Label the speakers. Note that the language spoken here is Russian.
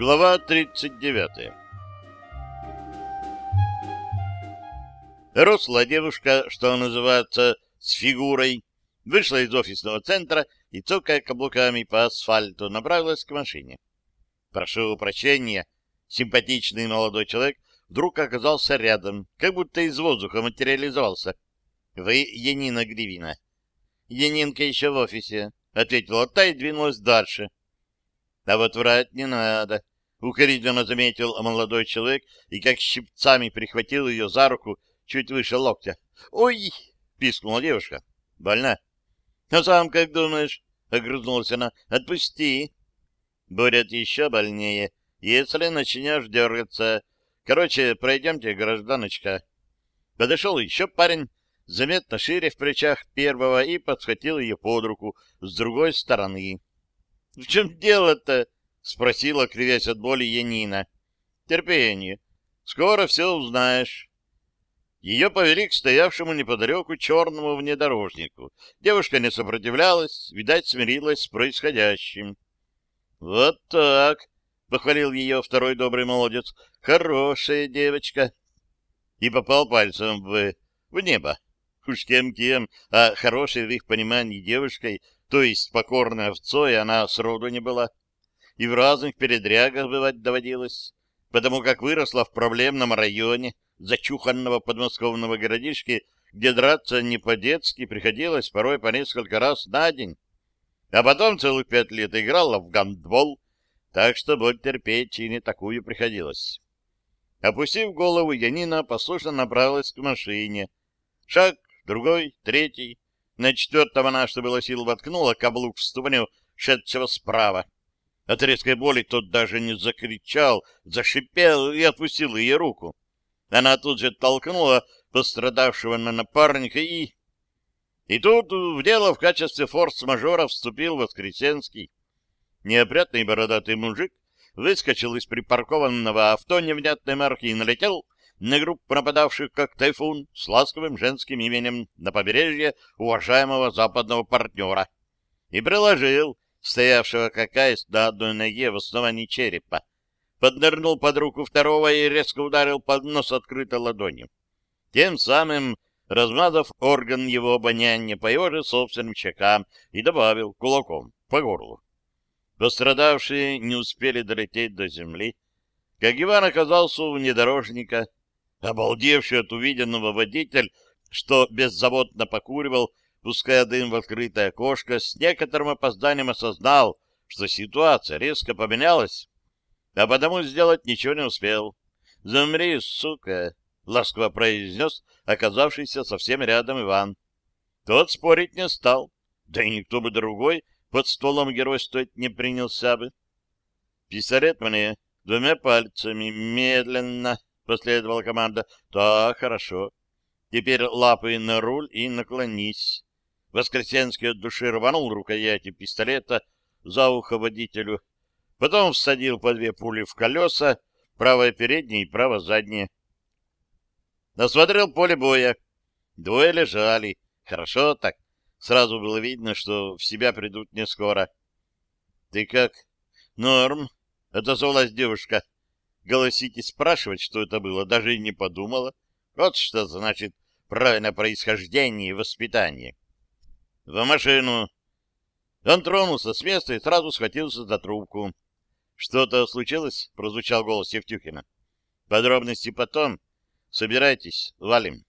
Speaker 1: Глава 39 Росла девушка, что называется, с фигурой, вышла из офисного центра и, цокая каблуками по асфальту, направилась к машине. Прошу прощения, симпатичный молодой человек вдруг оказался рядом, как будто из воздуха материализовался. — Вы Янина Гривина. — Янинка еще в офисе, — ответила та и двинулась дальше. — А вот врать не надо, — укоризненно заметил молодой человек и как щипцами прихватил ее за руку чуть выше локтя. «Ой!» — пискнула девушка. «Больна?» «А сам как думаешь?» — огрызнулась она. «Отпусти!» «Будет еще больнее, если начнешь дергаться. Короче, пройдемте, гражданочка». Подошел еще парень, заметно шире в плечах первого, и подхватил ее под руку с другой стороны. — В чем дело-то? — спросила, кривясь от боли, Янина. — Терпение. Скоро все узнаешь. Ее повели к стоявшему неподалеку черному внедорожнику. Девушка не сопротивлялась, видать, смирилась с происходящим. — Вот так, — похвалил ее второй добрый молодец, — хорошая девочка. И попал пальцем в, в небо. Уж кем-кем, а хорошей в их понимании девушкой, то есть покорной овцой, она сроду не была. И в разных передрягах бывать доводилось, потому как выросла в проблемном районе, зачуханного подмосковного городишки, где драться не по-детски приходилось порой по несколько раз на день. А потом целых пять лет играла в гандбол, так что боль терпеть и не такую приходилось. Опустив голову, Янина послушно направилась к машине. Шаг, другой, третий. На четвертом она, что было сил, воткнула каблук в ступню, шедшего справа. От резкой боли тот даже не закричал, зашипел и отпустил ее руку. Она тут же толкнула пострадавшего на напарника и... И тут в дело в качестве форс-мажора вступил Воскресенский. Неопрятный бородатый мужик выскочил из припаркованного авто невнятной марки и налетел на группу нападавших, как тайфун, с ласковым женским именем на побережье уважаемого западного партнера и приложил стоявшего какая на одной ноге в основании черепа поднырнул под руку второго и резко ударил под нос открытой ладонью. Тем самым размазав орган его обоняния по его же собственным щекам и добавил кулаком по горлу. Пострадавшие не успели долететь до земли, как Иван оказался у внедорожника. Обалдевший от увиденного водитель, что беззаботно покуривал, пуская дым в открытое окошко, с некоторым опозданием осознал, что ситуация резко поменялась а потому сделать ничего не успел. «Замри, сука!» — ласково произнес оказавшийся совсем рядом Иван. Тот спорить не стал, да и никто бы другой под стволом геройствовать не принялся бы. «Пистолет мне двумя пальцами, медленно!» — последовала команда. «Так, хорошо. Теперь лапы на руль и наклонись». Воскресенский от души рванул рукояти пистолета за ухо водителю Потом всадил по две пули в колеса, правое переднее и право заднее. Осмотрел поле боя. Двое лежали. Хорошо так. Сразу было видно, что в себя придут не скоро. — Ты как? — Норм. — отозвалась девушка. Голосить и спрашивать, что это было, даже и не подумала. Вот что значит правильное происхождение и воспитание. — В машину. Он тронулся с места и сразу схватился за трубку. «Что-то случилось?» — прозвучал голос Евтюхина. «Подробности потом. Собирайтесь, валим».